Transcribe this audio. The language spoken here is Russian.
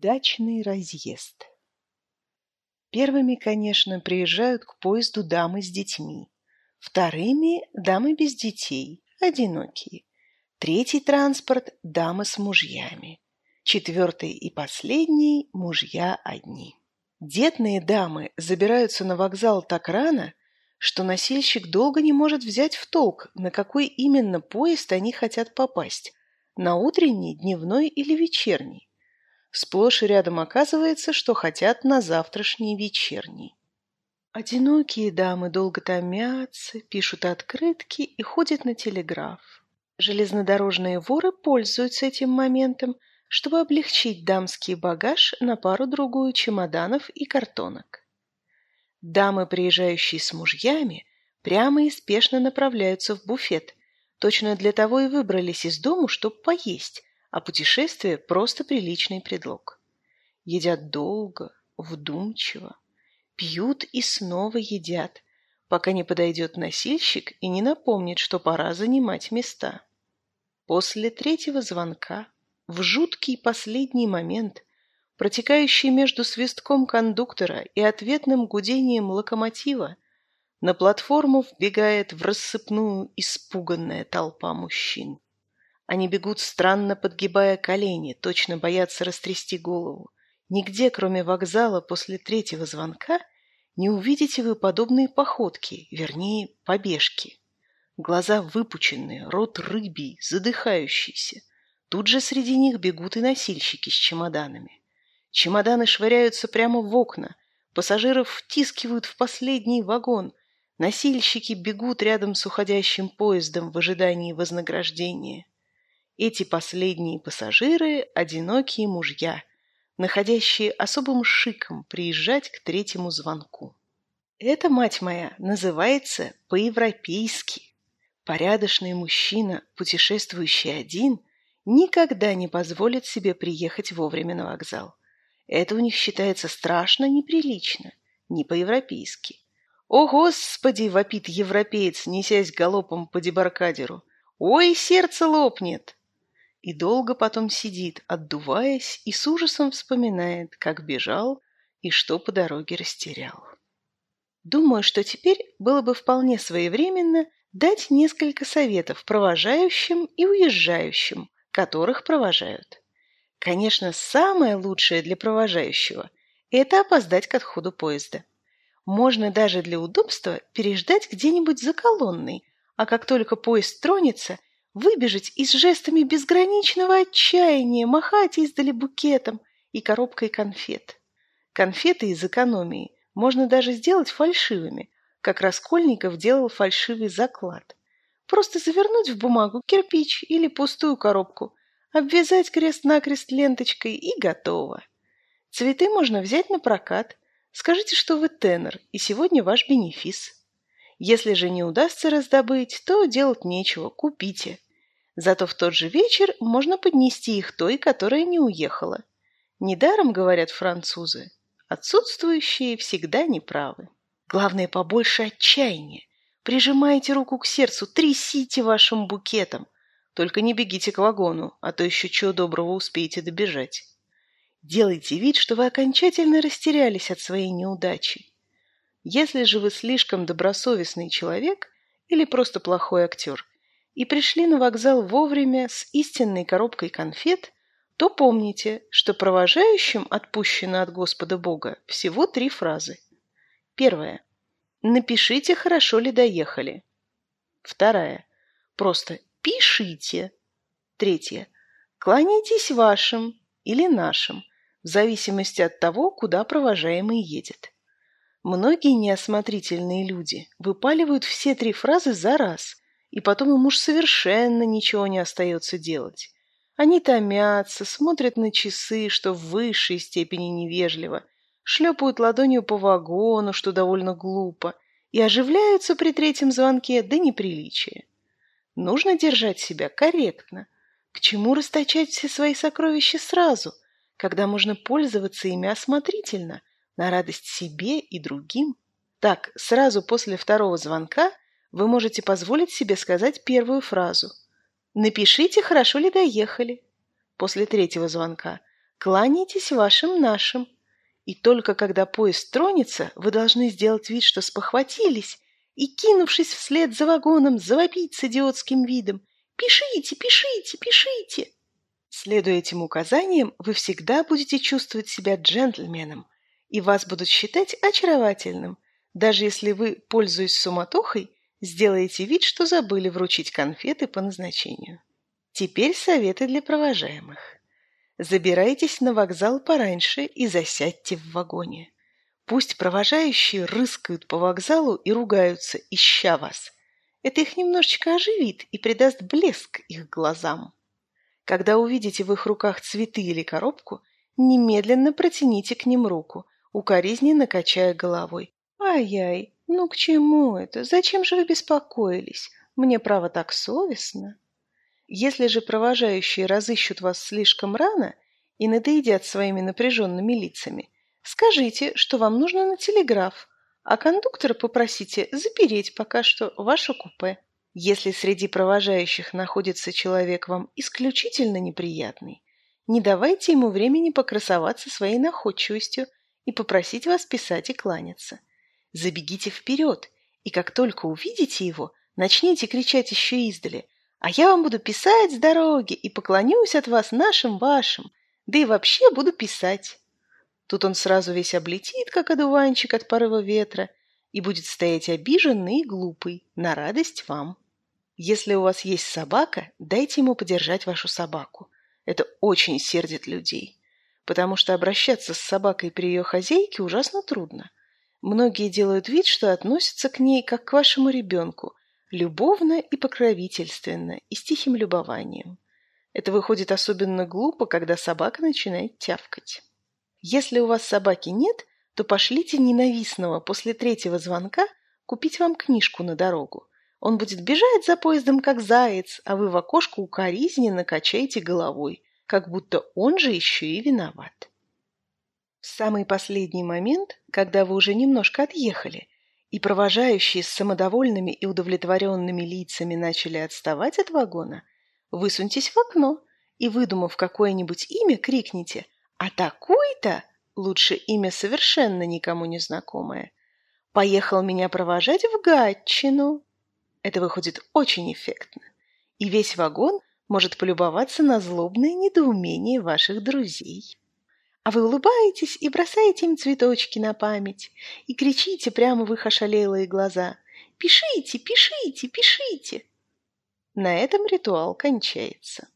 Дачный разъезд Первыми, конечно, приезжают к поезду дамы с детьми. Вторыми – дамы без детей, одинокие. Третий транспорт – дамы с мужьями. Четвертый и последний – мужья одни. Детные дамы забираются на вокзал так рано, что носильщик долго не может взять в толк, на какой именно поезд они хотят попасть – на утренний, дневной или вечерний. Сплошь и рядом оказывается, что хотят на завтрашний вечерний. Одинокие дамы долго томятся, пишут открытки и ходят на телеграф. Железнодорожные воры пользуются этим моментом, чтобы облегчить дамский багаж на пару-другую чемоданов и картонок. Дамы, приезжающие с мужьями, прямо и спешно направляются в буфет. Точно для того и выбрались из дому, чтобы поесть, а путешествие – просто приличный предлог. Едят долго, вдумчиво, пьют и снова едят, пока не подойдет носильщик и не напомнит, что пора занимать места. После третьего звонка, в жуткий последний момент, протекающий между свистком кондуктора и ответным гудением локомотива, на платформу вбегает в рассыпную испуганная толпа мужчин. Они бегут странно, подгибая колени, точно боятся растрясти голову. Нигде, кроме вокзала, после третьего звонка не увидите вы подобные походки, вернее, побежки. Глаза выпученные, рот рыбий, задыхающийся. Тут же среди них бегут и носильщики с чемоданами. Чемоданы швыряются прямо в окна, пассажиров втискивают в последний вагон, носильщики бегут рядом с уходящим поездом в ожидании вознаграждения. Эти последние пассажиры – одинокие мужья, находящие особым шиком приезжать к третьему звонку. Это, мать моя, называется по-европейски. Порядочный мужчина, путешествующий один, никогда не позволит себе приехать вовремя на вокзал. Это у них считается страшно неприлично, не по-европейски. «О, Господи!» — вопит европеец, несясь галопом по дебаркадеру. «Ой, сердце лопнет!» И долго потом сидит, отдуваясь, и с ужасом вспоминает, как бежал и что по дороге растерял. Думаю, что теперь было бы вполне своевременно дать несколько советов провожающим и уезжающим, которых провожают. Конечно, самое лучшее для провожающего – это опоздать к отходу поезда. Можно даже для удобства переждать где-нибудь за колонной, а как только поезд тронется – выбежать и с жестами безграничного отчаяния махать издали букетом и коробкой конфет. Конфеты из экономии можно даже сделать фальшивыми, как Раскольников делал фальшивый заклад. Просто завернуть в бумагу кирпич или пустую коробку, обвязать крест-накрест ленточкой и готово. Цветы можно взять на прокат. Скажите, что вы тенор, и сегодня ваш бенефис. Если же не удастся раздобыть, то делать нечего, купите. Зато в тот же вечер можно поднести их той, которая не уехала. Недаром, говорят французы, отсутствующие всегда неправы. Главное, побольше отчаяния. Прижимайте руку к сердцу, трясите вашим букетом. Только не бегите к вагону, а то еще чего доброго успеете добежать. Делайте вид, что вы окончательно растерялись от своей неудачи. Если же вы слишком добросовестный человек или просто плохой актер – и пришли на вокзал вовремя с истинной коробкой конфет, то помните, что провожающим отпущено от Господа Бога всего три фразы. Первая. Напишите, хорошо ли доехали. Вторая. Просто пишите. Третья. Кланяйтесь вашим или нашим, в зависимости от того, куда провожаемый едет. Многие неосмотрительные люди выпаливают все три фразы за раз – и потом ему уж совершенно ничего не остается делать. Они томятся, смотрят на часы, что в высшей степени невежливо, шлепают ладонью по вагону, что довольно глупо, и оживляются при третьем звонке до неприличия. Нужно держать себя корректно. К чему расточать все свои сокровища сразу, когда можно пользоваться ими осмотрительно, на радость себе и другим? Так, сразу после второго звонка – вы можете позволить себе сказать первую фразу. Напишите, хорошо ли доехали. После третьего звонка. кланяйтесь вашим нашим. И только когда поезд тронется, вы должны сделать вид, что спохватились, и, кинувшись вслед за вагоном, завопить с идиотским видом «Пишите, пишите, пишите!» Следуя этим указаниям, вы всегда будете чувствовать себя джентльменом, и вас будут считать очаровательным, даже если вы, пользуясь суматохой, сделаете вид, что забыли вручить конфеты по назначению. Теперь советы для провожаемых. Забирайтесь на вокзал пораньше и засядьте в вагоне. Пусть провожающие рыскают по вокзалу и ругаются, ища вас. Это их немножечко оживит и придаст блеск их глазам. Когда увидите в их руках цветы или коробку, немедленно протяните к ним руку, укоризненно качая головой. «Ай-яй, ну к чему это? Зачем же вы беспокоились? Мне, право, так совестно». Если же провожающие разыщут вас слишком рано и надоедят своими напряженными лицами, скажите, что вам нужно на телеграф, а кондуктора попросите запереть пока что ваше купе. Если среди провожающих находится человек вам исключительно неприятный, не давайте ему времени покрасоваться своей находчивостью и попросить вас писать и кланяться. Забегите вперед, и как только увидите его, начните кричать еще издали а я вам буду писать с дороги и поклонюсь от вас нашим вашим, да и вообще буду писать. Тут он сразу весь облетит, как одуванчик от порыва ветра, и будет стоять обиженный и глупый, на радость вам. Если у вас есть собака, дайте ему подержать вашу собаку. Это очень сердит людей, потому что обращаться с собакой при ее хозяйке ужасно трудно. Многие делают вид, что относятся к ней как к вашему ребенку, любовно и покровительственно, и с тихим любованием. Это выходит особенно глупо, когда собака начинает тявкать. Если у вас собаки нет, то пошлите ненавистного после третьего звонка купить вам книжку на дорогу. Он будет бежать за поездом, как заяц, а вы в окошко укоризненно качаете головой, как будто он же еще и виноват. Самый последний момент, когда вы уже немножко отъехали, и провожающие с самодовольными и удовлетворенными лицами начали отставать от вагона, высуньтесь в окно и, выдумав какое-нибудь имя, крикните «А такой-то!» лучше имя совершенно никому не знакомое. «Поехал меня провожать в Гатчину!» Это выходит очень эффектно, и весь вагон может полюбоваться на злобное недоумение ваших друзей. А вы улыбаетесь и бросаете им цветочки на память, и кричите прямо в их ошалелые глаза «Пишите, пишите, пишите!» На этом ритуал кончается.